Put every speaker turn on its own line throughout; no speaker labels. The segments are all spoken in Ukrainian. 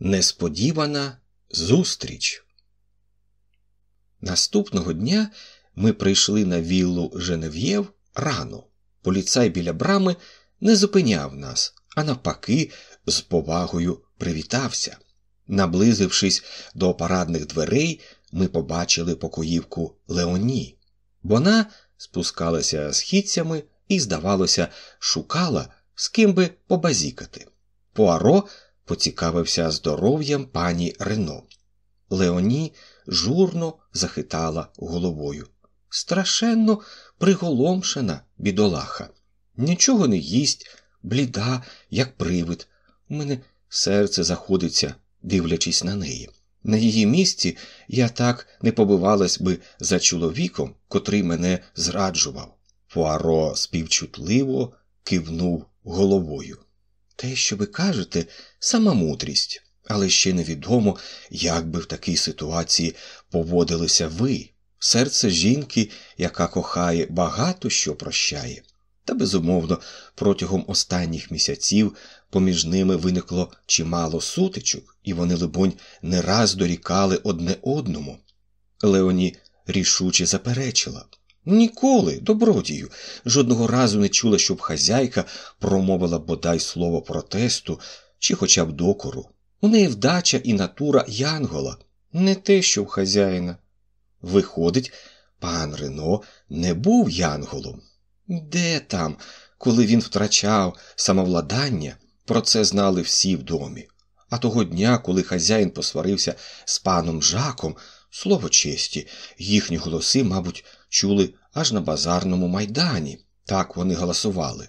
Несподівана зустріч. Наступного дня ми прийшли на віллу Женев'єв рано. Поліцай біля брами не зупиняв нас, а навпаки, з повагою привітався. Наблизившись до парадних дверей, ми побачили покоївку Леоні. Вона спускалася східцями і, здавалося, шукала, з ким би побазікати. Пуаро поцікавився здоров'ям пані Рено. Леоні журно захитала головою. Страшенно приголомшена бідолаха. Нічого не їсть, бліда, як привид. У мене серце заходиться, дивлячись на неї. На її місці я так не побивалась би за чоловіком, котрий мене зраджував. Пуаро співчутливо кивнув головою. Те, що ви кажете, сама мудрість, але ще невідомо, як би в такій ситуації поводилися ви. Серце жінки, яка кохає, багато що прощає. Та, безумовно, протягом останніх місяців поміж ними виникло чимало сутичок, і вони, либонь, не раз дорікали одне одному. Леоні рішуче заперечила. Ніколи, добродію, жодного разу не чула, щоб хазяйка промовила бодай слово протесту чи хоча б докору. У неї вдача і натура Янгола, не те, що в хазяїна. Виходить, пан Рено не був янголом. Де там, коли він втрачав самовладання, про це знали всі в домі. А того дня, коли хазяїн посварився з паном Жаком, слово честі, їхні голоси, мабуть, чули аж на базарному майдані. Так вони голосували.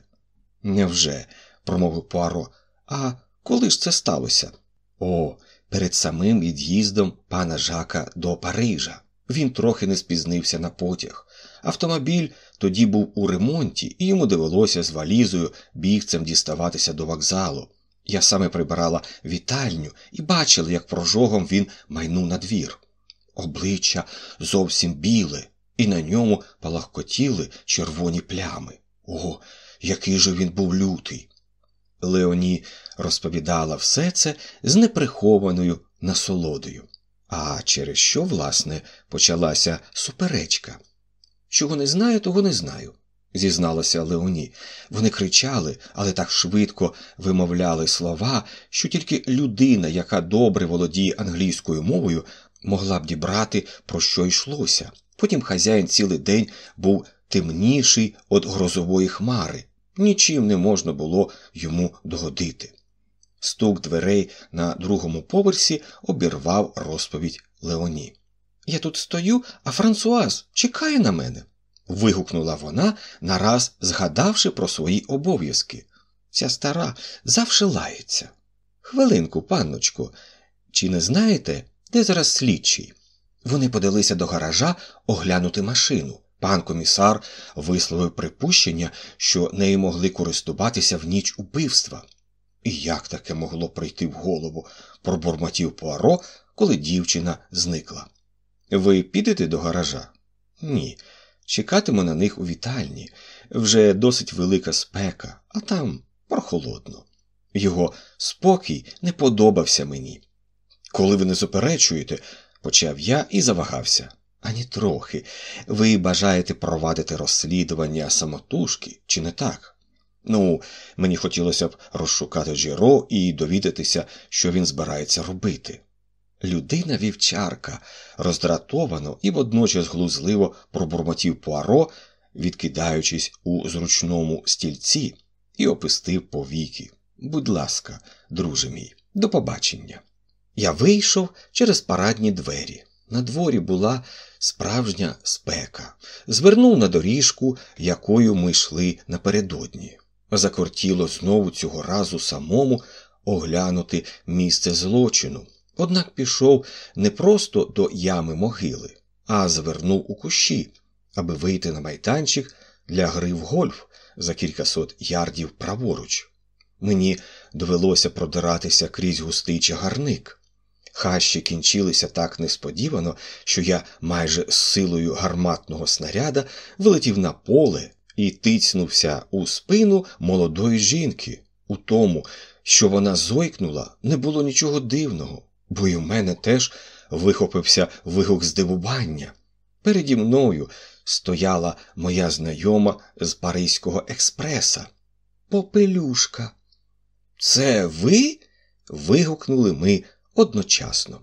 Невже? промовив Пуаро. А коли ж це сталося? О, перед самим від'їздом пана Жака до Парижа. Він трохи не спізнився на потяг. Автомобіль тоді був у ремонті, і йому довелося з валізою бігцем діставатися до вокзалу. Я саме прибирала вітальню і бачила, як прожогом він майнув на двір. Обличчя зовсім біле, і на ньому палахкотіли червоні плями. О, який же він був лютий. Леоні розповідала все це з неприхованою насолодою. А через що, власне, почалася суперечка? Чого не знаю, того не знаю, зізналася Леоні. Вони кричали, але так швидко вимовляли слова, що тільки людина, яка добре володіє англійською мовою, могла б дібрати, про що йшлося. Потім хазяїн цілий день був темніший від грозової хмари, нічим не можна було йому догодити. Стук дверей на другому поверсі обірвав розповідь Леоні. Я тут стою, а Франсуаз чекає на мене. вигукнула вона, нараз згадавши про свої обов'язки. Ця стара завше лається. Хвилинку, панночку, чи не знаєте, де зараз слідчий? Вони подалися до гаража оглянути машину. Пан комісар висловив припущення, що нею могли користуватися в ніч убивства. І як таке могло прийти в голову, пробурмотів Пуаро, коли дівчина зникла. Ви підете до гаража? Ні. Чекатиму на них у вітальні. Вже досить велика спека, а там прохолодно. Його спокій не подобався мені. Коли ви не заперечуєте, почав я і завагався. Ані трохи. Ви бажаєте провадити розслідування самотужки, чи не так? Ну, мені хотілося б розшукати Джеро і довідатися, що він збирається робити. Людина вівчарка роздратовано і водночас глузливо пробурмотів Пуаро, відкидаючись у зручному стільці, і опустив повіки. Будь ласка, друже мій, до побачення. Я вийшов через парадні двері. На дворі була справжня спека, звернув на доріжку, якою ми йшли напередодні. Закортіло знову цього разу самому оглянути місце злочину, однак пішов не просто до ями могили, а звернув у кущі, аби вийти на майданчик для гри в гольф за кількасот ярдів праворуч. Мені довелося продиратися крізь густий чагарник. Хащі кінчилися так несподівано, що я майже з силою гарматного снаряда вилетів на поле і тицнувся у спину молодої жінки, У тому, що вона зойкнула, не було нічого дивного, бо й у мене теж вихопився вигук здивування. Переді мною стояла моя знайома з Паризького експреса. Попелюшка. Це ви? вигукнули ми одночасно.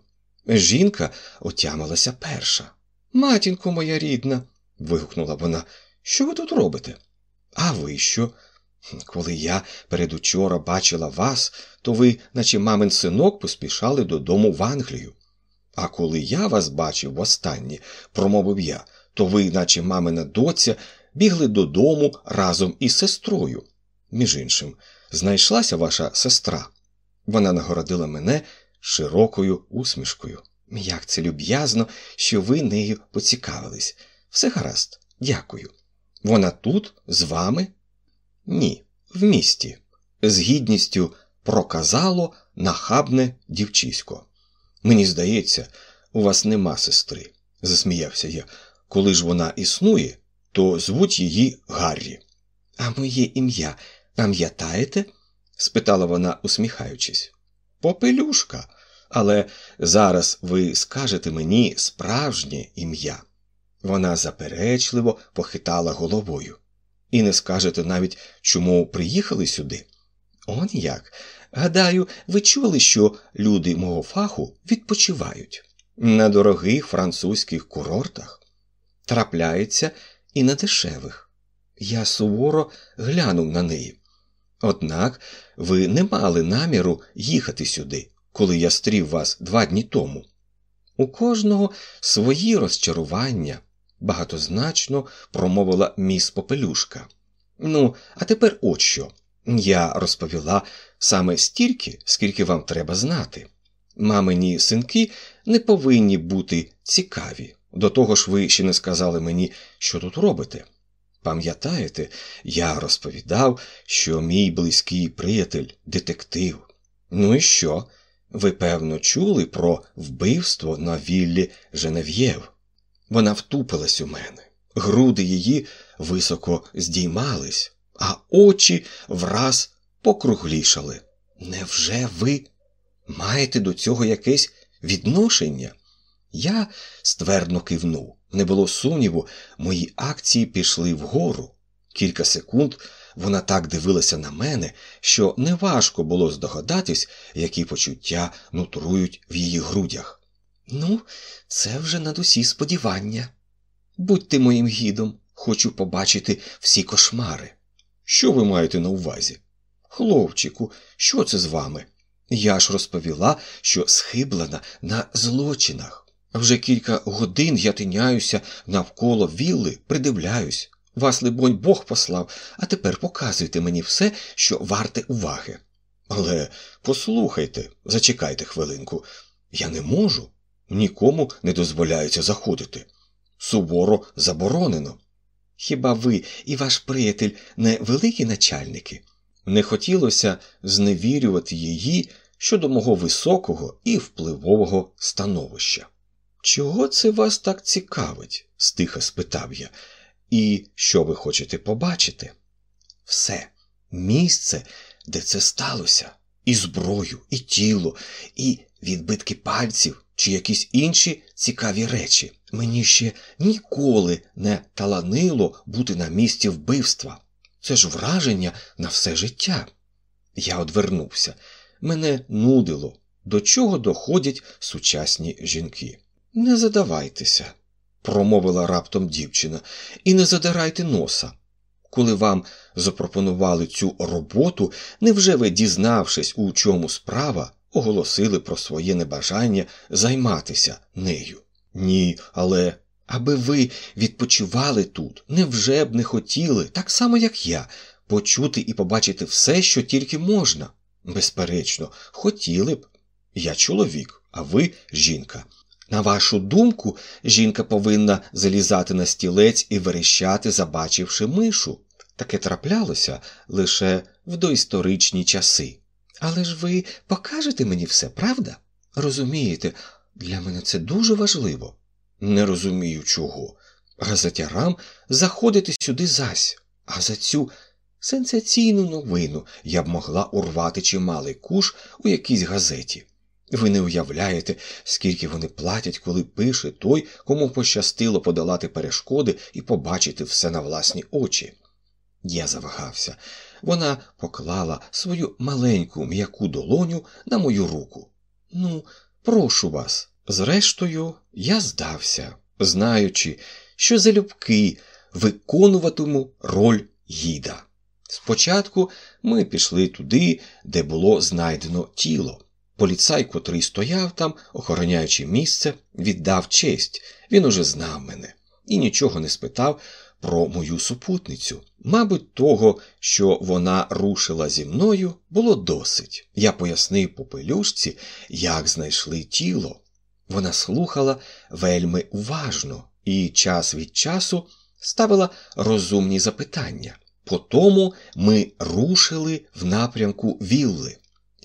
Жінка отямилася перша. Матінко моя рідна, вигукнула вона, що ви тут робите? А ви що? Коли я передучора бачила вас, то ви, наче мамин синок, поспішали додому в Англію. А коли я вас бачив востаннє, промовив я, то ви, наче мамина доця, бігли додому разом із сестрою. Між іншим, знайшлася ваша сестра. Вона нагородила мене широкою усмішкою. Як це люб'язно, що ви нею поцікавились. Все гаразд, дякую. Вона тут, з вами? Ні, в місті. З гідністю проказало нахабне дівчисько. Мені здається, у вас нема сестри, засміявся я. Коли ж вона існує, то звуть її Гаррі. А моє ім'я пам'ятаєте? спитала вона, усміхаючись. Попелюшка, але зараз ви скажете мені справжнє ім'я. Вона заперечливо похитала головою. І не скажете навіть, чому приїхали сюди. Он як. Гадаю, ви чули, що люди мого фаху відпочивають на дорогих французьких курортах, трапляється і на дешевих. Я суворо глянув на неї. Однак ви не мали наміру їхати сюди, коли я стрів вас два дні тому. У кожного свої розчарування, багатозначно промовила міс Попелюшка. Ну, а тепер от що. Я розповіла саме стільки, скільки вам треба знати. Мамині синки не повинні бути цікаві. До того ж, ви ще не сказали мені, що тут робите. Пам'ятаєте, я розповідав, що мій близький приятель детектив. Ну і що? Ви, певно, чули про вбивство на віллі Женев'єв? Вона втупилась у мене, груди її високо здіймались, а очі враз покруглішали. Невже ви маєте до цього якесь відношення? Я ствердно кивнув. Не було сумніву, мої акції пішли вгору. Кілька секунд вона так дивилася на мене, що неважко було здогадатись, які почуття нутрують в її грудях. Ну, це вже над усі сподівання. Будьте моїм гідом, хочу побачити всі кошмари. Що ви маєте на увазі? Хлопчику, що це з вами? Я ж розповіла, що схиблена на злочинах. Вже кілька годин я тиняюся навколо вілли, придивляюсь. Вас, либонь, Бог послав, а тепер показуйте мені все, що варте уваги. Але послухайте, зачекайте хвилинку, я не можу, нікому не дозволяється заходити. Суворо заборонено. Хіба ви і ваш приятель не великі начальники? Не хотілося зневірювати її щодо мого високого і впливового становища. Чого це вас так цікавить? стиха спитав я. І що ви хочете побачити? Все, місце, де це сталося, і зброю, і тіло, і відбитки пальців, чи якісь інші цікаві речі. Мені ще ніколи не таланило бути на місці вбивства. Це ж враження на все життя. Я одвернувся. Мене нудило, до чого доходять сучасні жінки. Не задавайтеся, промовила раптом дівчина, і не задирайте носа. Коли вам запропонували цю роботу, невже ви, дізнавшись, у чому справа, оголосили про своє небажання займатися нею? Ні, але аби ви відпочивали тут, невже б не хотіли, так само, як я, почути і побачити все, що тільки можна? Безперечно, хотіли б. Я чоловік, а ви жінка. На вашу думку, жінка повинна залізати на стілець і верещати, забачивши мишу. Таке траплялося лише в доісторичні часи. Але ж ви покажете мені все, правда? Розумієте, для мене це дуже важливо. Не розумію чого. Газетярам заходити сюди зась, а за цю сенсаційну новину я б могла урвати чималий куш у якійсь газеті. Ви не уявляєте, скільки вони платять, коли пише той, кому пощастило подолати перешкоди і побачити все на власні очі. Я завагався. Вона поклала свою маленьку м'яку долоню на мою руку. Ну, прошу вас. Зрештою, я здався, знаючи, що залюбки виконуватиму роль гіда. Спочатку ми пішли туди, де було знайдено тіло. Поліцай, котрий стояв там, охороняючи місце, віддав честь. Він уже знав мене і нічого не спитав про мою супутницю. Мабуть, того, що вона рушила зі мною, було досить. Я пояснив попелюшці, як знайшли тіло. Вона слухала вельми уважно і час від часу ставила розумні запитання. По тому ми рушили в напрямку вілли.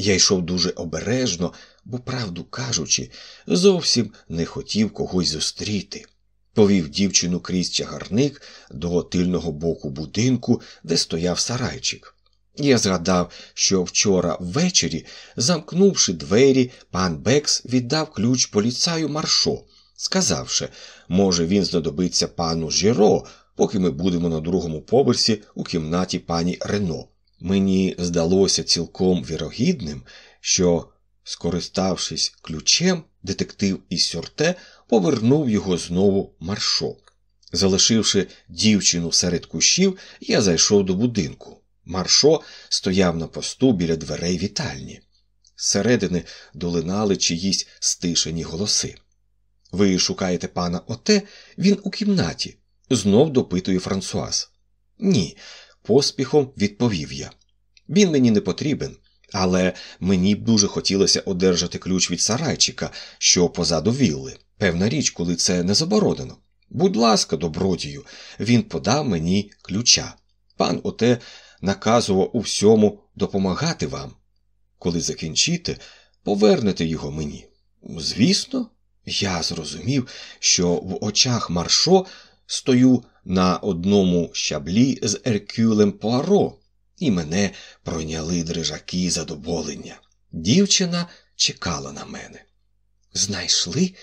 Я йшов дуже обережно, бо, правду кажучи, зовсім не хотів когось зустріти. Повів дівчину крізь чагарник до тильного боку будинку, де стояв сарайчик. Я згадав, що вчора ввечері, замкнувши двері, пан Бекс віддав ключ поліцаю маршо, сказавши, може, він знадобиться пану Жіро, поки ми будемо на другому поверсі у кімнаті пані Рено. Мені здалося цілком вірогідним, що, скориставшись ключем, детектив із сюрте повернув його знову маршо. Залишивши дівчину серед кущів, я зайшов до будинку. Маршо стояв на посту біля дверей вітальні. Зсередини долинали чиїсь стишені голоси. Ви шукаєте пана Оте, він у кімнаті, знов допитує Франсуаз. Ні, поспіхом відповів я. Він мені не потрібен, але мені б дуже хотілося одержати ключ від сарайчика, що позаду вілли. Певна річ, коли це не заборонено. Будь ласка, добродію, він подав мені ключа. Пан Оте наказував у всьому допомагати вам. Коли закінчите, повернете його мені. Звісно, я зрозумів, що в очах Маршо стою на одному щаблі з Еркюлем Пуаро, і мене пройняли дрижаки задоволення. Дівчина чекала на мене. Знайшли,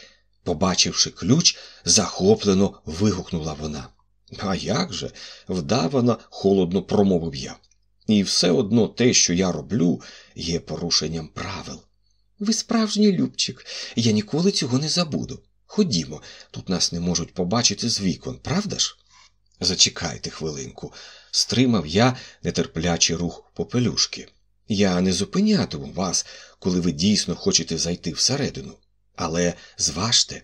побачивши ключ, захоплено вигукнула вона. А як же? вдавано, холодно промовив я. І все одно те, що я роблю, є порушенням правил. Ви справжній Любчик, я ніколи цього не забуду. Ходімо, тут нас не можуть побачити з вікон, правда ж? Зачекайте хвилинку, стримав я нетерплячий рух попелюшки. Я не зупинятиму вас, коли ви дійсно хочете зайти всередину. Але зважте,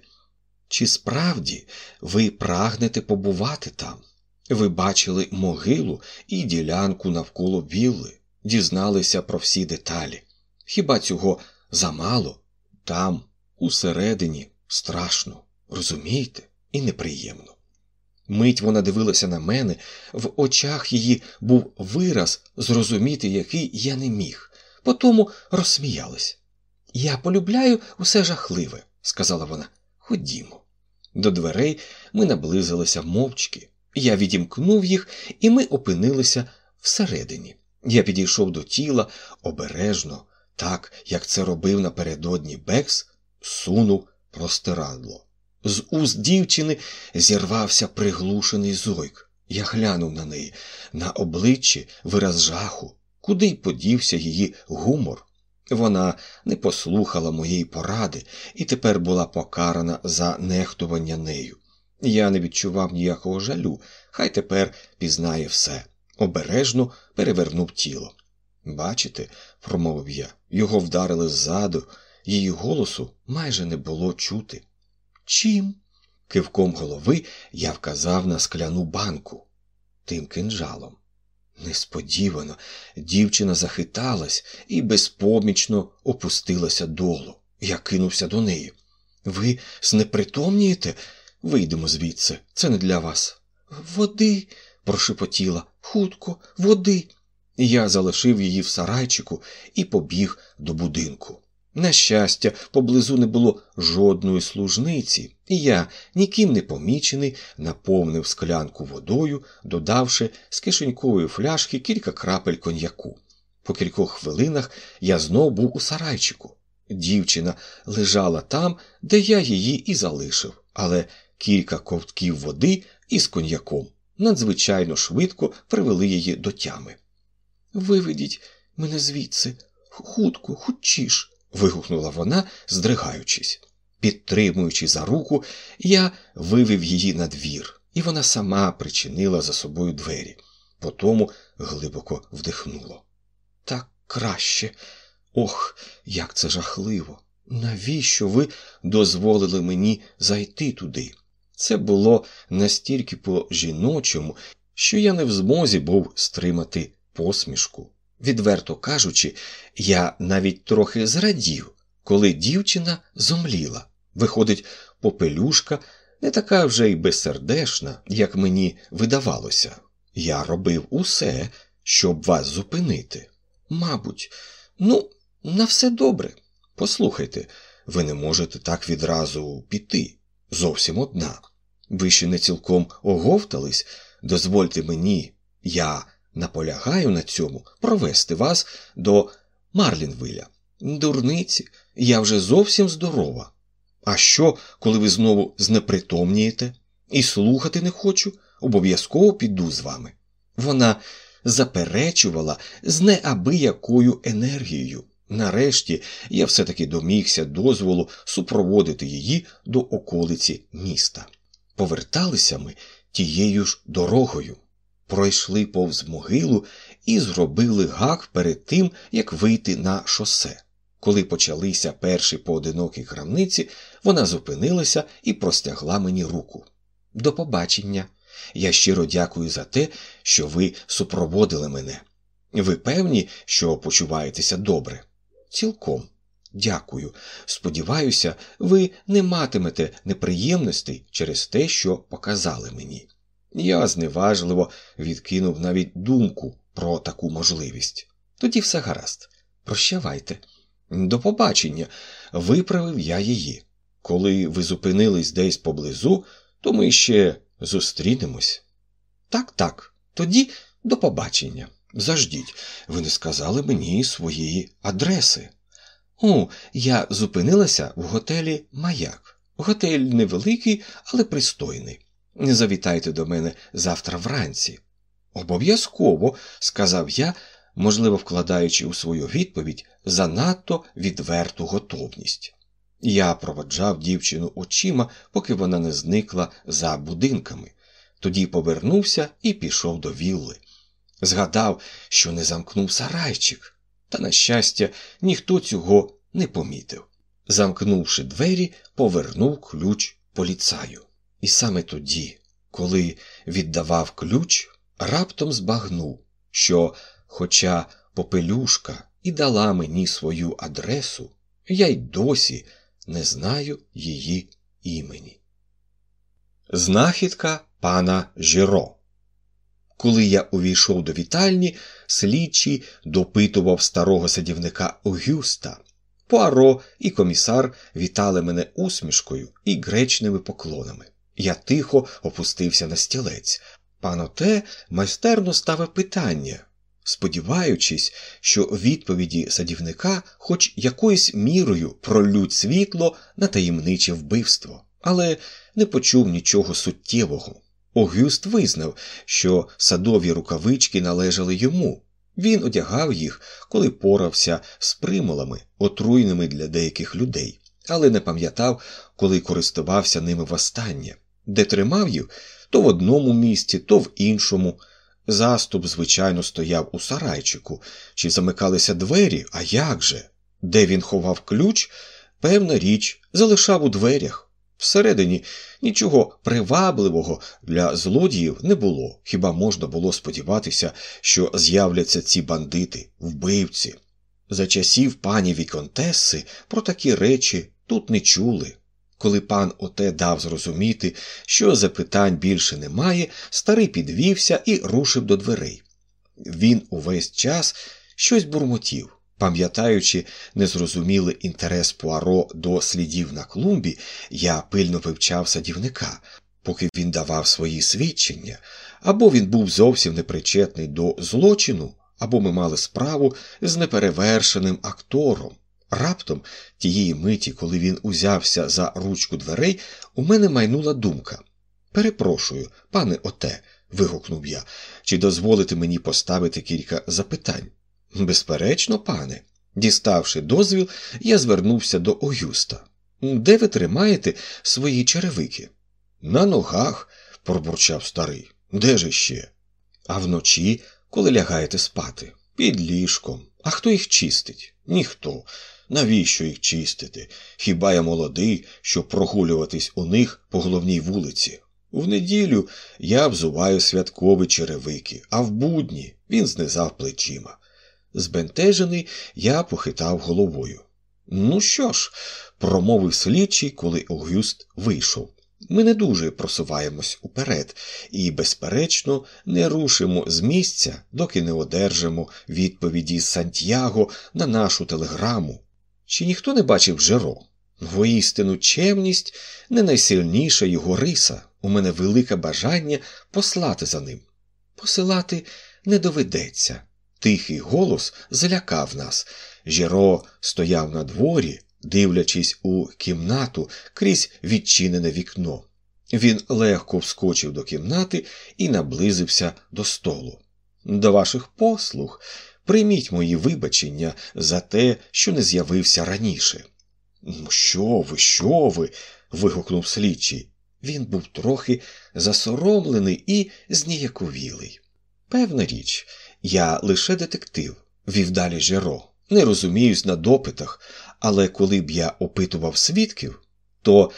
чи справді ви прагнете побувати там? Ви бачили могилу і ділянку навколо вілли, дізналися про всі деталі. Хіба цього замало? Там, усередині, страшно, розумієте, і неприємно. Мить вона дивилася на мене, в очах її був вираз, зрозуміти, який я не міг. Потому розсміялась. Я полюбляю усе жахливе, сказала вона. Ходімо. До дверей ми наблизилися мовчки. Я відімкнув їх, і ми опинилися всередині. Я підійшов до тіла обережно, так як це робив напередодні Бекс, сунув простирадло. З уст дівчини зірвався приглушений зойк. Я глянув на неї, на обличчі вираз жаху, куди й подівся її гумор. Вона не послухала моєї поради і тепер була покарана за нехтування нею. Я не відчував ніякого жалю, хай тепер пізнає все. Обережно перевернув тіло. Бачите, промовив я, його вдарили ззаду, її голосу майже не було чути. Чим? Кивком голови я вказав на скляну банку тим кинджалом. Несподівано дівчина захиталась і безпомічно опустилася долу. Я кинувся до неї. Ви знепритомнієте? Вийдемо звідси, це не для вас. Води, прошепотіла, хутко, води. Я залишив її в сарайчику і побіг до будинку. На щастя, поблизу не було жодної служниці, і я, ніким не помічений, наповнив склянку водою, додавши з кишенькової фляжки кілька крапель коньяку. По кількох хвилинах я знов був у сарайчику. Дівчина лежала там, де я її і залишив, але кілька ковтків води із коньяком надзвичайно швидко привели її до тями. Виведіть мене звідси, хутко, хутчіш вигукнула вона, здригаючись. Підтримуючи за руку, я вивів її на двір, і вона сама причинила за собою двері, потому глибоко вдихнула. Так краще. Ох, як це жахливо! Навіщо ви дозволили мені зайти туди? Це було настільки по жіночому, що я не в змозі був стримати посмішку. Відверто кажучи, я навіть трохи зрадів, коли дівчина зомліла. Виходить, попелюшка не така вже й безсердешна, як мені видавалося. Я робив усе, щоб вас зупинити. Мабуть, ну, на все добре. Послухайте, ви не можете так відразу піти. Зовсім одна. Ви ще не цілком оговтались, дозвольте мені, я наполягаю на цьому провести вас до Марлінвиля. Дурниці, я вже зовсім здорова. А що, коли ви знову знепритомнієте? І слухати не хочу, обов'язково піду з вами. Вона заперечувала з неабиякою енергією. Нарешті я все-таки домігся дозволу супроводити її до околиці міста. Поверталися ми тією ж дорогою пройшли повз могилу і зробили гак перед тим, як вийти на шосе. Коли почалися перші поодинокі крамниці, вона зупинилася і простягла мені руку. До побачення. Я щиро дякую за те, що ви супроводили мене. Ви певні, що почуваєтеся добре? Цілком. Дякую. Сподіваюся, ви не матимете неприємностей через те, що показали мені. Я зневажливо відкинув навіть думку про таку можливість. Тоді все гаразд. Прощавайте. До побачення, виправив я її. Коли ви зупинились десь поблизу, то ми ще зустрінемось. Так, так, тоді до побачення. Заждіть, ви не сказали мені своєї адреси. О, я зупинилася в готелі Маяк. Готель невеликий, але пристойний. Завітайте до мене завтра вранці. Обов'язково, сказав я, можливо, вкладаючи у свою відповідь занадто відверту готовність. Я проводжав дівчину очима, поки вона не зникла за будинками, тоді повернувся і пішов до вілли. Згадав, що не замкнув сарайчик, та, на щастя, ніхто цього не помітив. Замкнувши двері, повернув ключ поліцаю. І саме тоді, коли віддавав ключ, раптом збагнув, що, хоча попелюшка і дала мені свою адресу, я й досі не знаю її імені. Знахідка пана Жіро. Коли я увійшов до вітальні, слідчий допитував старого садівника Огюста. Пуаро і комісар вітали мене усмішкою і гречними поклонами. Я тихо опустився на стілець. Пан Оте майстерно ставив питання, сподіваючись, що відповіді садівника хоч якоюсь мірою пролють світло на таємниче вбивство, але не почув нічого суттєвого. Огюст визнав, що садові рукавички належали йому. Він одягав їх, коли порався з примулами, отруйними для деяких людей, але не пам'ятав, коли користувався ними востаннє де тримав їх то в одному місці, то в іншому. Заступ, звичайно, стояв у сарайчику, чи замикалися двері, а як же? Де він ховав ключ, певна річ, залишав у дверях. Всередині нічого привабливого для злодіїв не було, хіба можна було сподіватися, що з'являться ці бандити, вбивці. За часів пані Віконтеси про такі речі тут не чули. Коли пан оте дав зрозуміти, що запитань більше немає, старий підвівся і рушив до дверей. Він увесь час щось бурмотів. Пам'ятаючи незрозумілий інтерес Пуаро до слідів на клумбі, я пильно вивчав садівника, поки він давав свої свідчення, або він був зовсім непричетний до злочину, або ми мали справу з неперевершеним актором. Раптом, тієї миті, коли він узявся за ручку дверей, у мене майнула думка. Перепрошую, пане оте, вигукнув я, чи дозволите мені поставити кілька запитань? Безперечно, пане. Діставши дозвіл, я звернувся до Огюста. Де ви тримаєте свої черевики? На ногах, пробурчав старий. Де ж іще? А вночі, коли лягаєте спати, під ліжком. А хто їх чистить? Ніхто. Навіщо їх чистити? Хіба я молодий, щоб прогулюватись у них по головній вулиці? В неділю я взуваю святкові черевики, а в будні він знизав плечима. Збентежений, я похитав головою. Ну що ж, промовив слідчий, коли Огюст вийшов. Ми не дуже просуваємось уперед і, безперечно, не рушимо з місця, доки не одержимо відповіді з Сантьяго на нашу телеграму. Чи ніхто не бачив Жеро? Воістину чемність не найсильніша його риса. У мене велике бажання послати за ним. Посилати не доведеться. Тихий голос злякав нас. Жіро стояв на дворі, дивлячись у кімнату крізь відчинене вікно. Він легко вскочив до кімнати і наблизився до столу. До ваших послуг прийміть мої вибачення за те, що не з'явився раніше. «Ну, що ви, що ви? вигукнув слідчий. Він був трохи засоромлений і зніяковілий. Певна річ, я лише детектив, вів далі Жеро. Не розуміюсь на допитах, але коли б я опитував свідків, то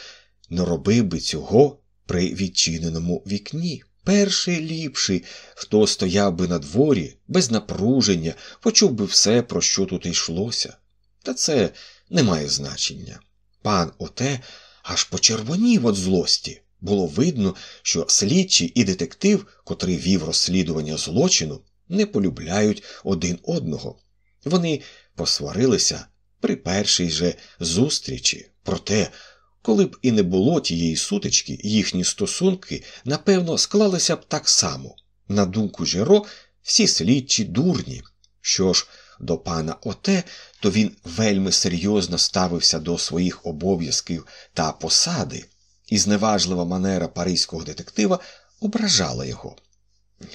не робив би цього при відчиненому вікні. Перший ліпший, хто стояв би на дворі, без напруження, почув би все, про що тут йшлося. Та це не має значення. Пан оте аж почервонів від злості. Було видно, що слідчий і детектив, котрий вів розслідування злочину, не полюбляють один одного. Вони посварилися при першій же зустрічі, проте, коли б і не було тієї сутички, їхні стосунки, напевно, склалися б так само. На думку Жиро, всі слідчі дурні. Що ж, до пана Оте, то він вельми серйозно ставився до своїх обов'язків та посади, і зневажлива манера паризького детектива ображала його.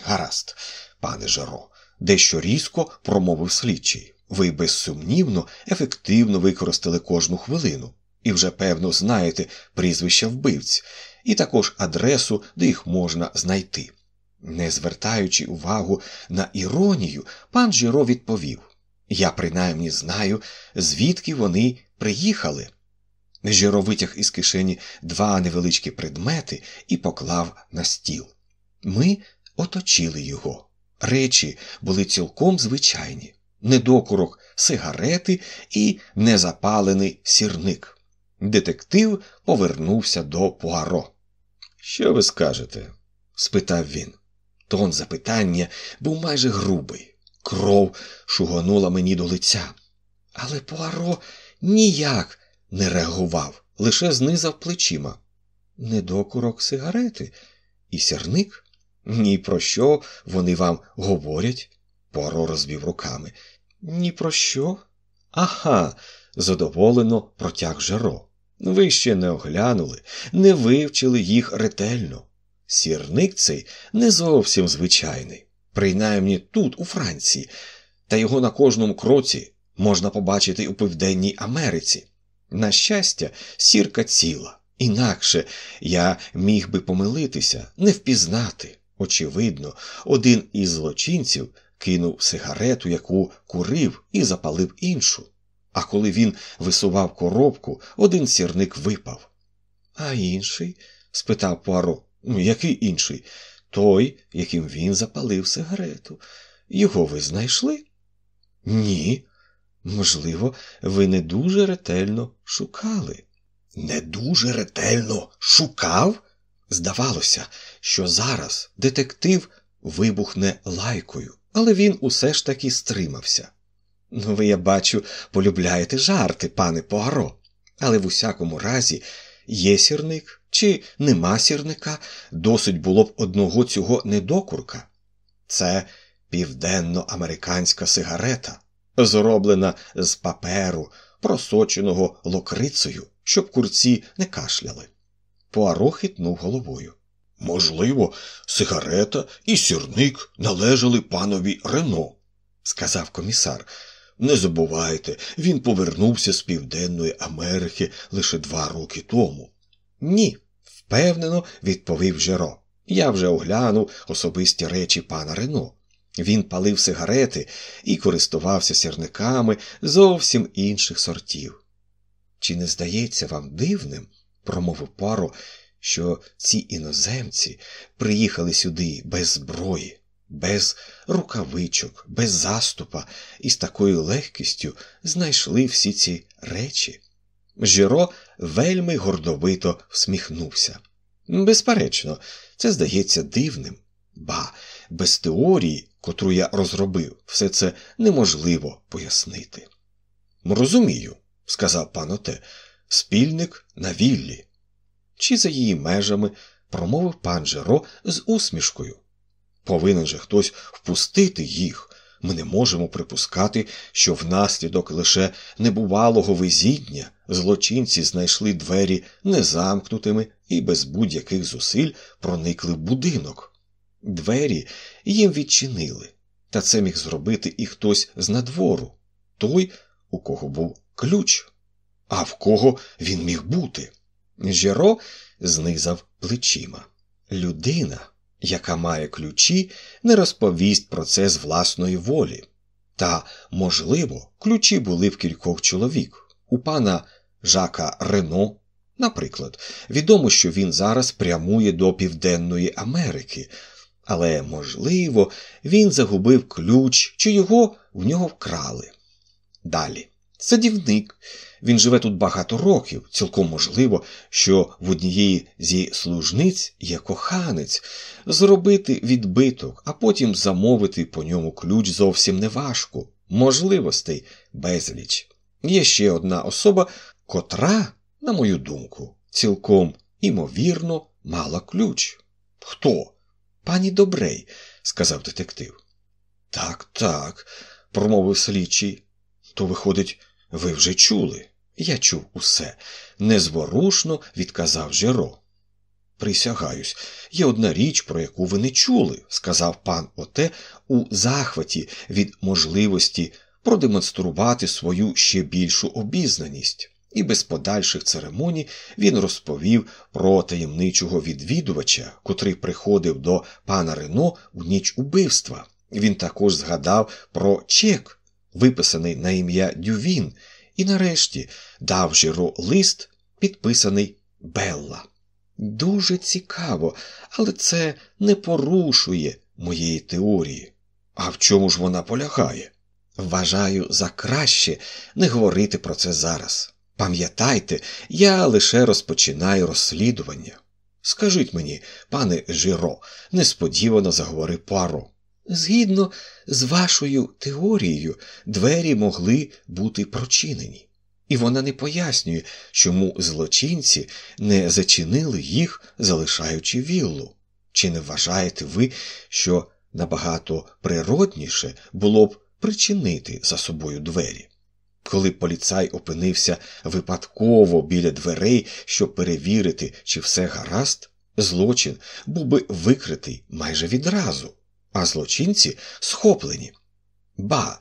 Гаразд, пане Жеро, дещо різко промовив слідчий. Ви безсумнівно, ефективно використали кожну хвилину і вже, певно, знаєте прізвища вбивць, і також адресу, де їх можна знайти. Не звертаючи увагу на іронію, пан Жіро відповів Я принаймні знаю, звідки вони приїхали. Жіро витяг із кишені два невеличкі предмети і поклав на стіл. Ми оточили його. Речі були цілком звичайні недокурок сигарети і незапалений сірник. Детектив повернувся до Пуаро. Що ви скажете? спитав він. Тон запитання був майже грубий. Кров шугонула мені до лиця. Але Пуаро ніяк не реагував, лише знизав плечима. Недокурок сигарети і сірник? Ні про що вони вам говорять? Пуаро розвів руками. Ні про що? Ага, задоволено протяг Жеро. Ви ще не оглянули, не вивчили їх ретельно. Сірник цей не зовсім звичайний, принаймні тут, у Франції, та його на кожному кроці можна побачити у Південній Америці. На щастя, сірка ціла, інакше я міг би помилитися, не впізнати. Очевидно, один із злочинців кинув сигарету, яку курив, і запалив іншу. А коли він висував коробку, один сірник випав. А інший? спитав Пуаро. «Ну, який інший? Той, яким він запалив сигарету. Його ви знайшли? Ні. Можливо, ви не дуже ретельно шукали. Не дуже ретельно шукав? Здавалося, що зараз детектив вибухне лайкою, але він усе ж таки стримався. Ну, ви, я бачу, полюбляєте жарти, пане Пуаро. Але в усякому разі є сірник чи нема сірника, досить було б одного цього недокурка. Це південноамериканська сигарета, зроблена з паперу, просоченого локрицею, щоб курці не кашляли. Пуаро хитнув головою. Можливо, сигарета і сірник належали панові Рено, сказав комісар. Не забувайте, він повернувся з Південної Америки лише два роки тому. Ні, впевнено, відповів Жеро. Я вже оглянув особисті речі пана Рено. Він палив сигарети і користувався сірниками зовсім інших сортів. Чи не здається вам дивним, промовив паро, що ці іноземці приїхали сюди без зброї, без рукавичок, без заступа і з такою легкістю знайшли всі ці речі? Жиро вельми гордовито всміхнувся. Безперечно, це здається дивним, ба, без теорії, котру я розробив, все це неможливо пояснити. Розумію, сказав пан Оте, спільник на віллі. Чи за її межами промовив пан Жеро з усмішкою. Повинен же хтось впустити їх. Ми не можемо припускати, що внаслідок лише небувалого везіння злочинці знайшли двері незамкнутими і без будь-яких зусиль проникли в будинок. Двері їм відчинили, та це міг зробити і хтось з надвору, той, у кого був ключ. А в кого він міг бути? Жіро знизав плечима. Людина, яка має ключі, не розповість про це з власної волі. Та, можливо, ключі були в кількох чоловік. У пана Жака Рено, наприклад, відомо, що він зараз прямує до Південної Америки, але, можливо, він загубив ключ, чи його в нього вкрали. Далі. Садівник. Він живе тут багато років, цілком можливо, що в однієї зі служниць є коханець, зробити відбиток, а потім замовити по ньому ключ зовсім неважко, можливостей безліч. Є ще одна особа, котра, на мою думку, цілком імовірно мала ключ. Хто? Пані Добрей, сказав детектив. Так, так, промовив слідчий. То, виходить, ви вже чули. Я чув усе, незворушно відказав Жиро. Присягаюсь, є одна річ, про яку ви не чули, сказав пан Оте у захваті від можливості продемонструвати свою ще більшу обізнаність, і без подальших церемоній він розповів про таємничого відвідувача, котрий приходив до пана Рено у ніч убивства. Він також згадав про чек, виписаний на ім'я Дювін, і нарешті дав Жиро лист, підписаний Белла. Дуже цікаво, але це не порушує моєї теорії. А в чому ж вона полягає? Вважаю за краще не говорити про це зараз. Пам'ятайте, я лише розпочинаю розслідування. Скажіть мені, пане Жиро, несподівано заговорив Паро. Згідно з вашою теорією, двері могли бути прочинені, і вона не пояснює, чому злочинці не зачинили їх, залишаючи віллу. Чи не вважаєте ви, що набагато природніше було б причинити за собою двері? Коли поліцай опинився випадково біля дверей, щоб перевірити, чи все гаразд, злочин був би викритий майже відразу а злочинці схоплені. Ба,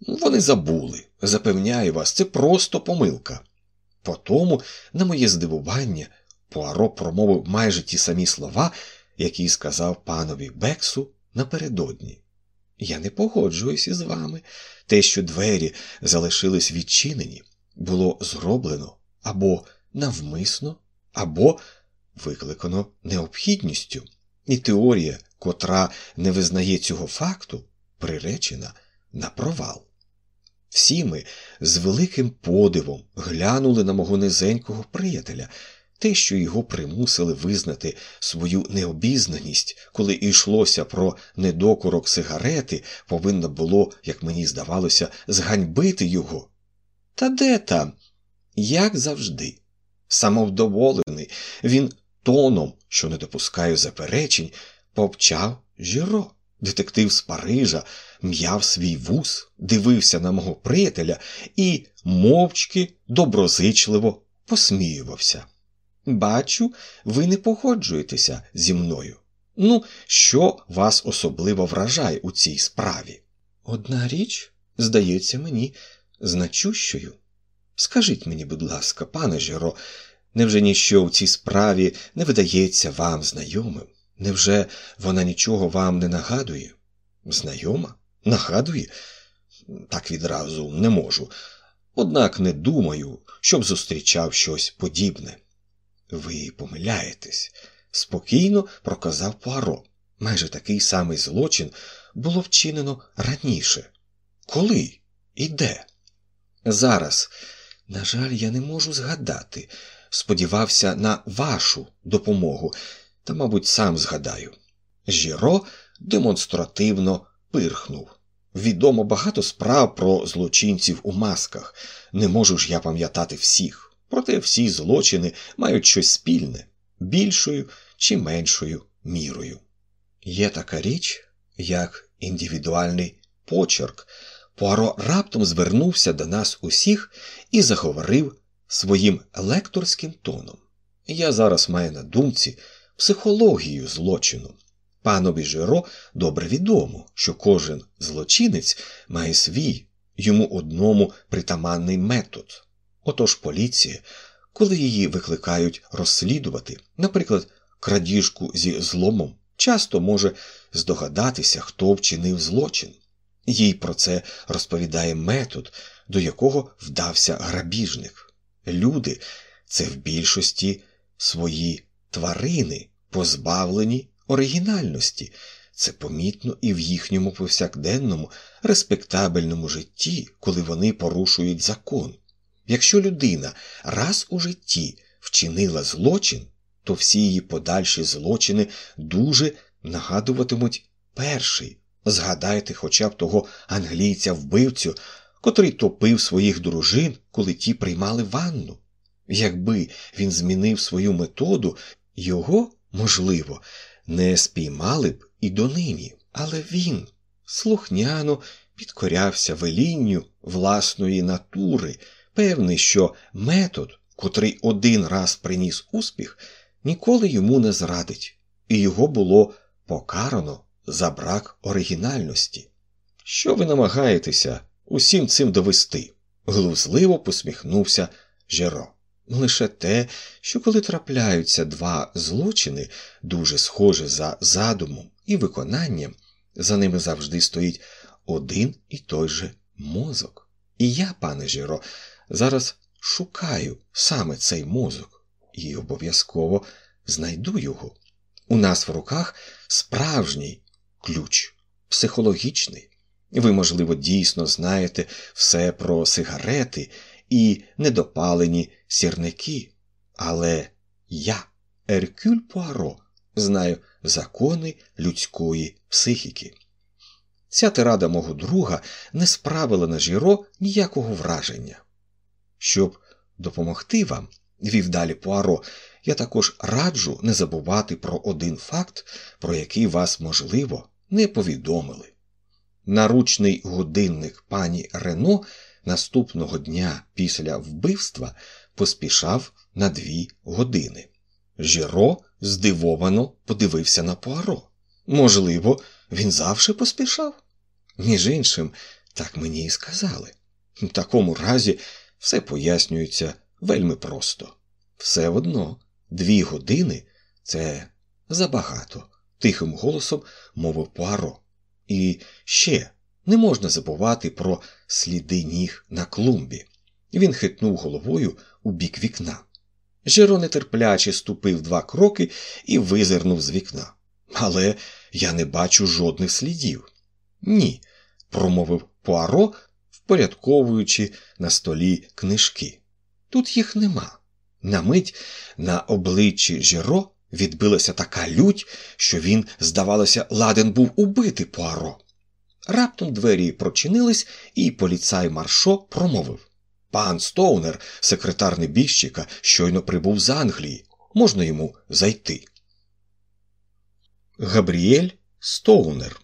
вони забули, запевняю вас, це просто помилка. Потому, на моє здивування, Пуаро промовив майже ті самі слова, які сказав панові Бексу напередодні. Я не погоджуюсь із вами. Те, що двері залишились відчинені, було зроблено або навмисно, або викликано необхідністю. І теорія, котра не визнає цього факту, приречена на провал. Всі ми з великим подивом глянули на мого низенького приятеля, те, що його примусили визнати свою необізнаність, коли йшлося про недокурок сигарети, повинно було, як мені здавалося, зганьбити його. Та де там? Як завжди, самовдоволений, він тоном, що не допускає заперечень, повчав жіро. Детектив з Парижа м'яв свій вус, дивився на мого приятеля і мовчки доброзичливо посміювався. Бачу, ви не погоджуєтеся зі мною. Ну, що вас особливо вражає у цій справі? Одна річ, здається мені, значущою. Скажіть мені, будь ласка, пане Жиро, невже ніщо в цій справі не видається вам знайомим? Невже вона нічого вам не нагадує? Знайома? Нагадує? Так відразу не можу. Однак не думаю, щоб зустрічав щось подібне. Ви помиляєтесь, спокійно проказав Пуаро. Майже такий самий злочин було вчинено раніше. Коли і де? Зараз, на жаль, я не можу згадати. Сподівався на вашу допомогу, та, мабуть, сам згадаю. Жіро демонстративно пирхнув. Відомо багато справ про злочинців у масках. Не можу ж я пам'ятати всіх. Проте всі злочини мають щось спільне, більшою чи меншою мірою. Є така річ, як індивідуальний почерк. Пуаро раптом звернувся до нас усіх і заговорив своїм лекторським тоном. Я зараз маю на думці психологію злочину. Панові Жиро добре відомо, що кожен злочинець має свій йому одному притаманний метод. Отож поліція, коли її викликають розслідувати, наприклад, крадіжку зі зломом, часто може здогадатися, хто вчинив злочин. Їй про це розповідає метод, до якого вдався грабіжник. Люди це в більшості свої тварини, позбавлені оригінальності. Це помітно і в їхньому повсякденному, респектабельному житті, коли вони порушують закон. Якщо людина раз у житті вчинила злочин, то всі її подальші злочини дуже нагадуватимуть перший. Згадайте хоча б того англійця вбивцю, котрий топив своїх дружин, коли ті приймали ванну. Якби він змінив свою методу, його, можливо, не спіймали б і донині, але він слухняно підкорявся велінню власної натури, певний, що метод, котрий один раз приніс успіх, ніколи йому не зрадить, і його було покарано за брак оригінальності. Що ви намагаєтеся усім цим довести? глузливо посміхнувся Жеро. Лише те, що коли трапляються два злочини, дуже схожі за задумом і виконанням, за ними завжди стоїть один і той же мозок. І я, пане Жиро, зараз шукаю саме цей мозок і обов'язково знайду його. У нас в руках справжній ключ, психологічний. Ви, можливо, дійсно знаєте все про сигарети і недопалені сірники, але я, Еркюль Пуаро, знаю закони людської психіки. Ця тирада мого друга не справила на жіро ніякого враження. Щоб допомогти вам, вів далі Пуаро, я також раджу не забувати про один факт, про який вас, можливо, не повідомили. Наручний годинник пані Рено наступного дня після вбивства поспішав на дві години. Жіро здивовано подивився на Пуаро. Можливо, він завжди поспішав? Між іншим, так мені і сказали. В такому разі все пояснюється вельми просто. Все одно, дві години це забагато, тихим голосом мовив Пуаро. І ще не можна забувати про сліди ніг на клумбі. Він хитнув головою у бік вікна. Жеро нетерпляче ступив два кроки і визирнув з вікна. Але я не бачу жодних слідів. Ні, промовив Пуаро, впорядковуючи на столі книжки. Тут їх нема. На мить на обличчі Жіро відбилася така лють, що він, здавалося, ладен був убити Пуаро. Раптом двері прочинились, і поліцай Маршо промовив Пан Стоунер, секретар небіжчика, щойно прибув з Англії. Можна йому зайти. Габріель Стоунер.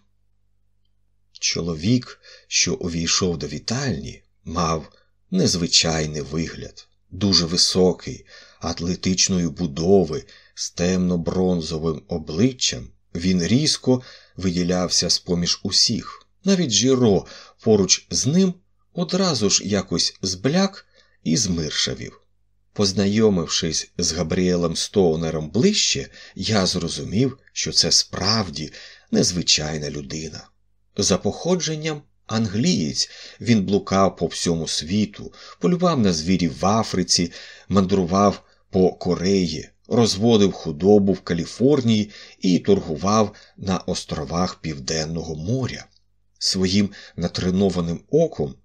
Чоловік, що увійшов до вітальні, мав незвичайний вигляд, дуже високий, атлетичної будови, з темно-бронзовим обличчям. Він різко виділявся з поміж усіх. Навіть Жіро поруч з ним одразу ж якось збляк і змиршавів. Познайомившись з Габріелем Стоунером ближче, я зрозумів, що це справді незвичайна людина. За походженням англієць він блукав по всьому світу, полював на звірів в Африці, мандрував по Кореї, розводив худобу в Каліфорнії і торгував на островах Південного моря. Своїм натренованим оком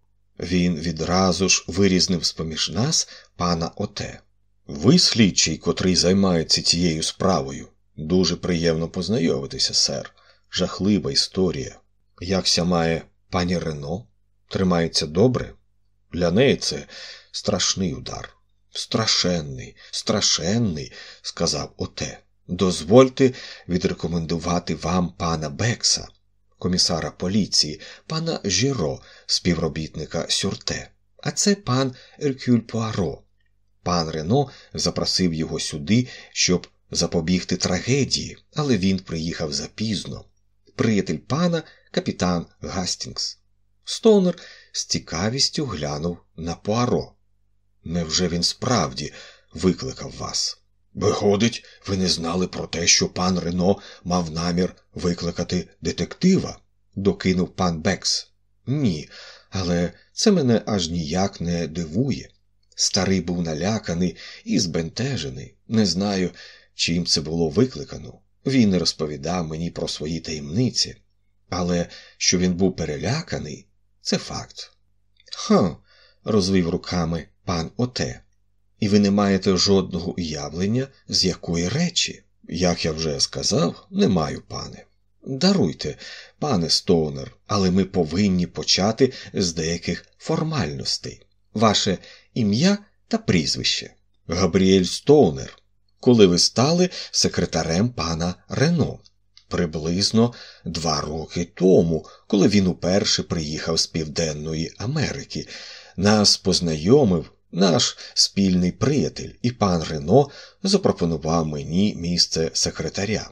він відразу ж вирізнив з поміж нас пана Оте. Ви слідчий, котрий займається цією справою. Дуже приємно познайомитися, сер. Жахлива історія. Якся має пані Рено? Тримається добре? Для неї це страшний удар. Страшенний, страшенний, сказав Оте. Дозвольте відрекомендувати вам пана Бекса, комісара поліції, пана Жіро, співробітника Сюрте, а це пан Еркюль Пуаро. Пан Рено запросив його сюди, щоб запобігти трагедії, але він приїхав запізно. Приятель пана капітан Гастінгс. Стоунер з цікавістю глянув на Пуаро. Невже він справді викликав вас? Виходить, ви не знали про те, що пан Рено мав намір викликати детектива? докинув пан Бекс. Ні, але це мене аж ніяк не дивує. Старий був наляканий і збентежений. Не знаю, чим це було викликано. Він не розповідав мені про свої таємниці, але що він був переляканий, це факт. Ха, розвив руками пан Оте. І ви не маєте жодного уявлення, з якої речі. Як я вже сказав, не маю, пане. Даруйте, пане Стоунер, але ми повинні почати з деяких формальностей. Ваше ім'я та прізвище. Габріель Стоунер. Коли ви стали секретарем пана Рено? Приблизно два роки тому, коли він уперше приїхав з Південної Америки, нас познайомив наш спільний приятель, і пан Рено запропонував мені місце секретаря.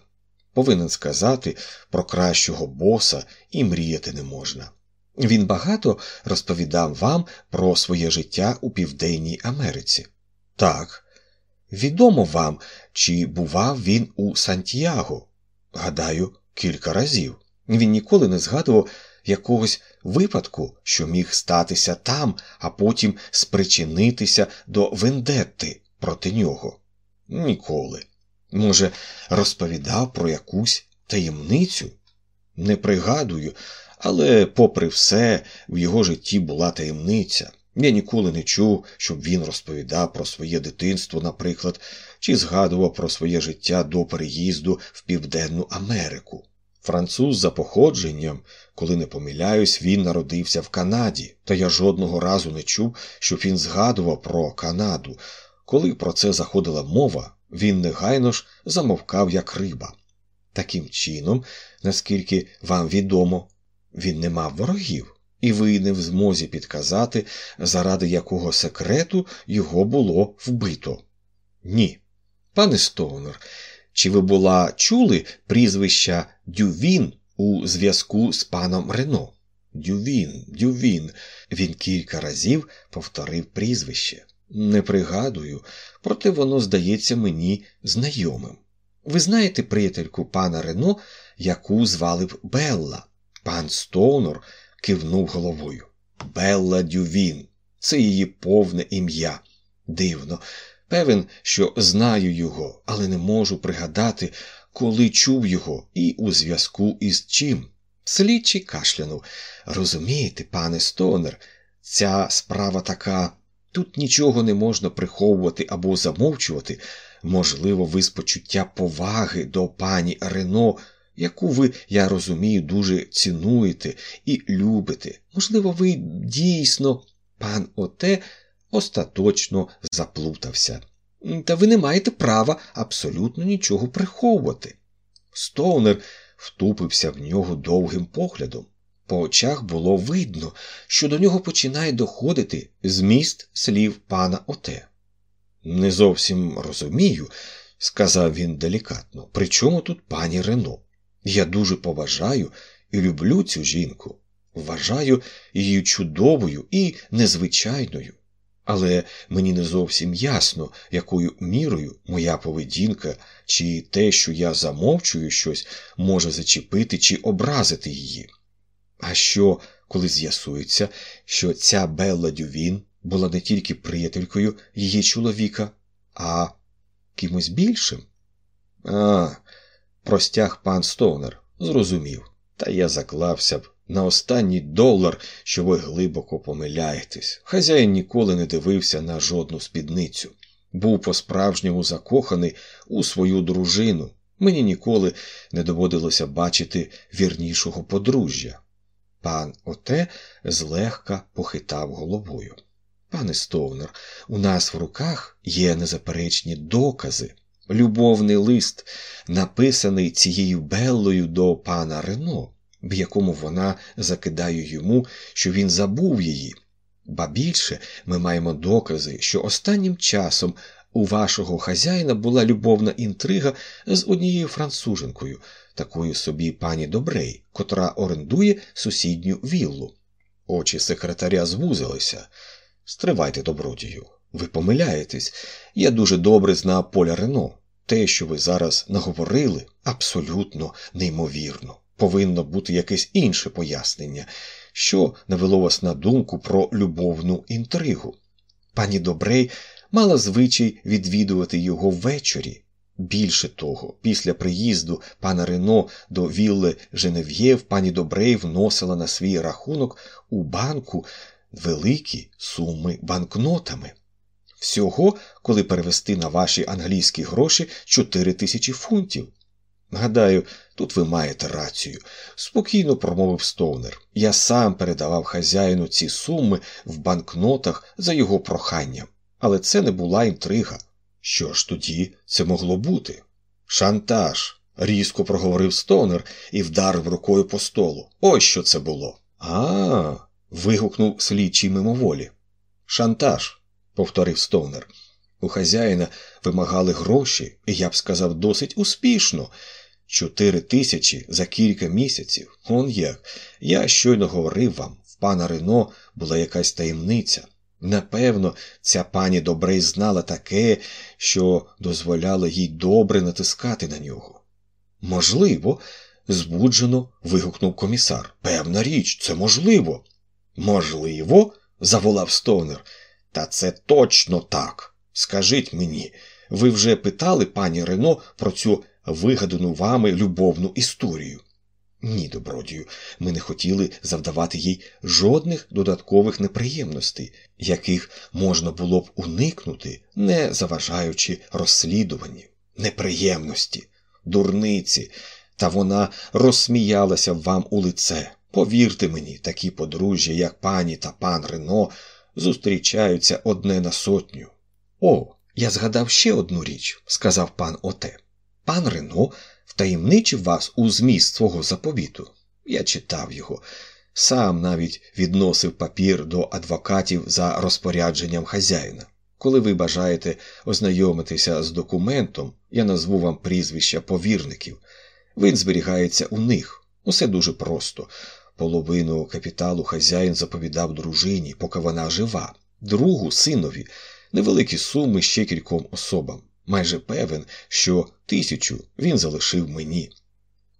Повинен сказати, про кращого боса і мріяти не можна. Він багато розповідав вам про своє життя у Південній Америці. Так, відомо вам, чи бував він у Сантьяго? Гадаю, кілька разів. Він ніколи не згадував якогось випадку, що міг статися там, а потім спричинитися до вендетти проти нього. Ніколи. Може, розповідав про якусь таємницю? Не пригадую, але, попри все, в його житті була таємниця. Я ніколи не чув, щоб він розповідав про своє дитинство, наприклад, чи згадував про своє життя до переїзду в Південну Америку. Француз за походженням, коли не помиляюсь, він народився в Канаді, та я жодного разу не чув, щоб він згадував про Канаду. Коли про це заходила мова, він негайно ж замовкав як риба. Таким чином, наскільки вам відомо, він не мав ворогів, і ви не в змозі підказати, заради якого секрету його було вбито. Ні. Пане Стоунер, чи ви була чули прізвища Дювін у зв'язку з паном Рено? Дювін, Дювін. Він кілька разів повторив прізвище. Не пригадую, проте воно здається мені знайомим. Ви знаєте приятельку пана Рено, яку звали б Белла? Пан Стоунер кивнув головою. Белла Дювін. Це її повне ім'я. Дивно. Певен, що знаю його, але не можу пригадати, коли чув його і у зв'язку із чим. Слідчий кашлянув. Розумієте, пане Стонер, ця справа така Тут нічого не можна приховувати або замовчувати. Можливо, ви з почуття поваги до пані Рено, яку ви, я розумію, дуже цінуєте і любите. Можливо, ви дійсно, пан Оте остаточно заплутався. Та ви не маєте права абсолютно нічого приховувати. Стоунер втупився в нього довгим поглядом. По очах було видно, що до нього починає доходити зміст слів пана Оте. Не зовсім розумію, сказав він делікатно, при чому тут пані Рено? Я дуже поважаю і люблю цю жінку, вважаю її чудовою і незвичайною. Але мені не зовсім ясно, якою мірою моя поведінка чи те, що я замовчую щось, може зачепити чи образити її. А що, коли з'ясується, що ця Белла Дювін була не тільки приятелькою її чоловіка, а кимось більшим? А, простяг пан Стоунер, зрозумів, та я заклався б на останній долар, що ви глибоко помиляєтесь. Хазяїн ніколи не дивився на жодну спідницю. Був по-справжньому закоханий у свою дружину. Мені ніколи не доводилося бачити вірнішого подружжя. Пан Оте злегка похитав головою. Пане Стовнер, у нас в руках є незаперечні докази. Любовний лист, написаний цією Беллою до пана Рено, в якому вона закидає йому, що він забув її. Ба більше ми маємо докази, що останнім часом у вашого хазяїна була любовна інтрига з однією француженкою, такою собі пані Добрей, котра орендує сусідню віллу. Очі секретаря звузилися. Стривайте, добродію. Ви помиляєтесь. Я дуже добре знав поля Рено. Те, що ви зараз наговорили, абсолютно неймовірно. Повинно бути якесь інше пояснення, що навело вас на думку про любовну інтригу. Пані Добрей мала звичай відвідувати його ввечері. Більше того, після приїзду пана Рено до вілли Женев'єв пані Добрей вносила на свій рахунок у банку великі суми банкнотами. Всього, коли перевести на ваші англійські гроші 4 тисячі фунтів. Гадаю, тут ви маєте рацію, спокійно промовив Стоунер. Я сам передавав хазяїну ці суми в банкнотах за його проханням, але це не була інтрига. Що ж тоді це могло бути? Шантаж, різко проговорив Стоунер і вдарив рукою по столу. Ось що це було. А. вигукнув слідчий мимоволі. Шантаж, повторив Стоунер. У хазяїна вимагали гроші, і я б сказав, досить успішно. Чотири тисячі за кілька місяців. Он як. Я щойно говорив вам, в пана Рено була якась таємниця. Напевно, ця пані добре знала таке, що дозволяло їй добре натискати на нього. Можливо, збуджено вигукнув комісар. Певна річ, це можливо. Можливо, заволав Стонер. Та це точно так. Скажіть мені, ви вже питали пані Рено про цю вигадану вами любовну історію? Ні, добродію, ми не хотіли завдавати їй жодних додаткових неприємностей, яких можна було б уникнути, не заважаючи розслідуванню. Неприємності, дурниці, та вона розсміялася вам у лице. Повірте мені, такі подружжя, як пані та пан Рено, зустрічаються одне на сотню. О, я згадав ще одну річ, сказав пан Оте. Пан Рено втаємничив вас у зміст свого заповіту. Я читав його, сам навіть відносив папір до адвокатів за розпорядженням хазяїна. Коли ви бажаєте ознайомитися з документом, я назву вам прізвища повірників. Він зберігається у них. Усе дуже просто. Половину капіталу хазяїн заповідав дружині, поки вона жива, другу синові, невеликі суми ще кільком особам майже певен, що тисячу він залишив мені.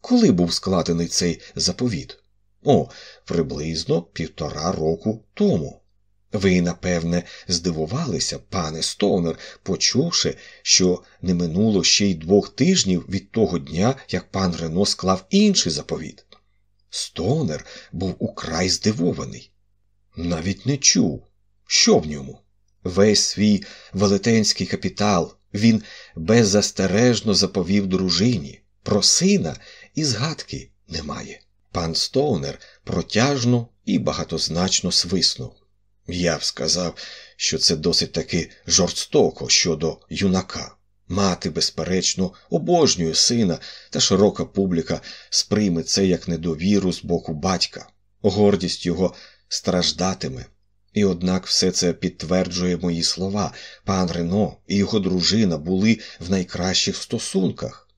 Коли був складений цей заповіт? О, приблизно півтора року тому. Ви, напевне, здивувалися, пане Стоунер, почувши, що не минуло ще й двох тижнів від того дня, як пан Рено склав інший заповіт. Стоунер був украй здивований. Навіть не чув, що в ньому. Весь свій велетенський капітал він беззастережно заповів дружині. Про сина і згадки немає. Пан Стоунер протяжно і багатозначно свиснув. Я б сказав, що це досить таки жорстоко щодо юнака. Мати, безперечно, обожнює сина, та широка публіка сприйме це як недовіру з боку батька. Гордість його страждатиме. І однак все це підтверджує мої слова. Пан Рено і його дружина були в найкращих стосунках.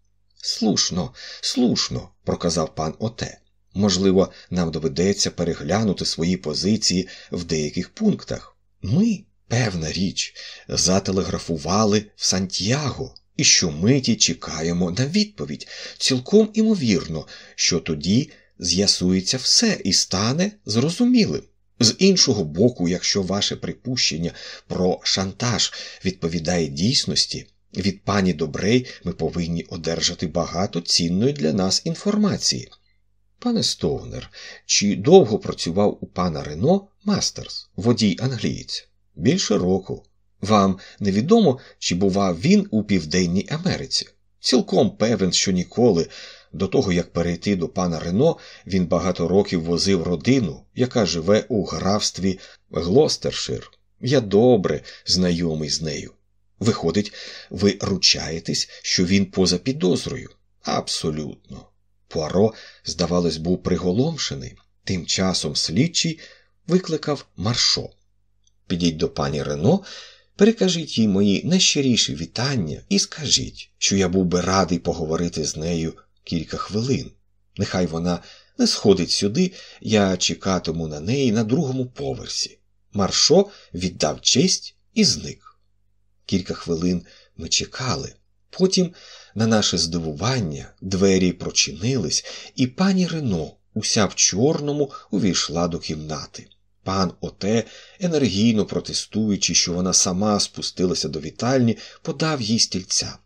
Слушно, слушно, проказав пан Оте. Можливо, нам доведеться переглянути свої позиції в деяких пунктах. Ми, певна річ, зателеграфували в Сантьяго, і щомиті чекаємо на відповідь. Цілком імовірно, що тоді з'ясується все і стане зрозумілим. З іншого боку, якщо ваше припущення про шантаж відповідає дійсності, від пані Добрей ми повинні одержати багато цінної для нас інформації. Пане Стоунер, чи довго працював у пана Рено Мастерс, водій англієць? Більше року. Вам невідомо, чи бував він у Південній Америці. Цілком певен, що ніколи, до того як перейти до пана Рено, він багато років возив родину, яка живе у графстві Глостершир. Я добре знайомий з нею. Виходить, ви ручаєтесь, що він поза підозрою? Абсолютно. Пуаро, здавалось, був приголомшений. Тим часом слідчий викликав маршо. Підіть до пані Рено, перекажіть їй мої найщиріші вітання і скажіть, що я був би радий поговорити з нею кілька хвилин. Нехай вона не сходить сюди, я чекатиму на неї на другому поверсі. Маршо віддав честь і зник. Кілька хвилин ми чекали. Потім, на наше здивування, двері прочинились, і пані Рено, уся в чорному, увійшла до кімнати. Пан Оте, енергійно протестуючи, що вона сама спустилася до вітальні, подав їй стільця.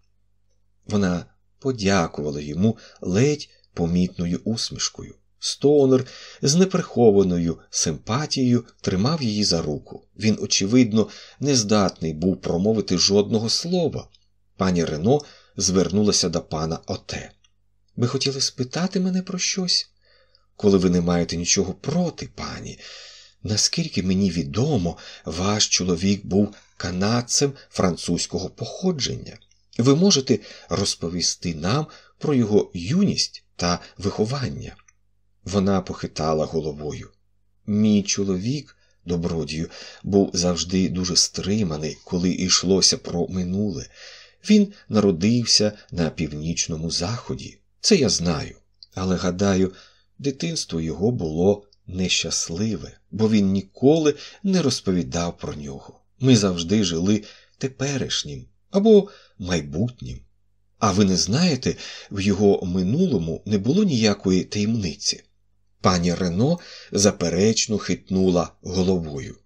Вона подякувала йому ледь помітною усмішкою. Стоунер з неприхованою симпатією тримав її за руку. Він, очевидно, нездатний був промовити жодного слова. Пані Рено звернулася до пана Оте. Ви хотіли спитати мене про щось? Коли ви не маєте нічого проти, пані. Наскільки мені відомо, ваш чоловік був канадцем французького походження. Ви можете розповісти нам про його юність та виховання. Вона похитала головою. Мій чоловік, добродію, був завжди дуже стриманий, коли йшлося про минуле. Він народився на північному заході. Це я знаю. Але гадаю, дитинство його було нещасливе, бо він ніколи не розповідав про нього. Ми завжди жили теперішнім або майбутнім. А ви не знаєте, в його минулому не було ніякої таємниці. Пані Рено заперечно хитнула головою.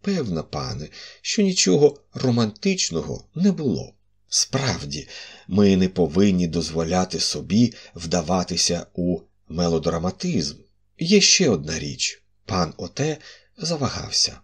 Певна, пане, що нічого романтичного не було. Справді, ми не повинні дозволяти собі вдаватися у мелодраматизм. Є ще одна річ пан Оте завагався.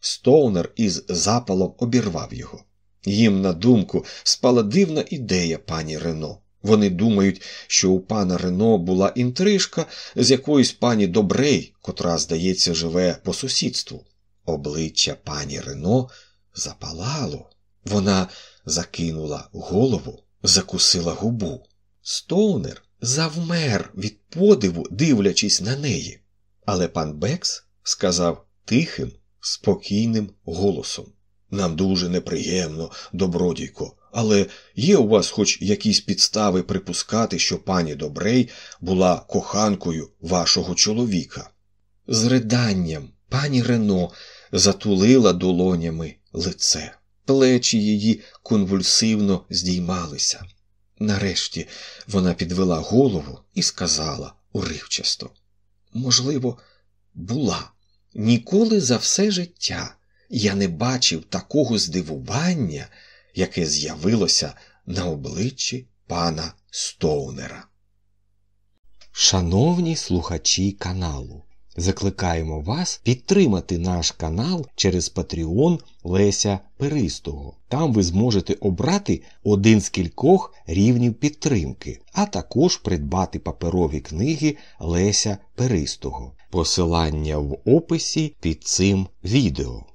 Стоунер із запалом обірвав його. Їм на думку спала дивна ідея пані Рено. Вони думають, що у пана Рено була інтрижка з якоїсь пані Добрей, котра, здається, живе по сусідству. Обличчя пані Рено запалало. Вона закинула голову, закусила губу. Стоунер завмер від подиву, дивлячись на неї. Але пан Бекс сказав тихим, спокійним голосом Нам дуже неприємно, добродійко, але є у вас хоч якісь підстави припускати, що пані Добрей була коханкою вашого чоловіка. З риданням пані Рено затулила долонями лице. Плечі її конвульсивно здіймалися. Нарешті вона підвела голову і сказала уривчасто можливо, була. Ніколи за все життя я не бачив такого здивування, яке з'явилося на обличчі пана Стоунера.
Шановні слухачі каналу,
Закликаємо вас підтримати наш канал через Patreon Леся Перистого. Там ви зможете обрати один з кількох рівнів підтримки, а також придбати паперові книги Леся Перистого. Посилання в описі під цим відео.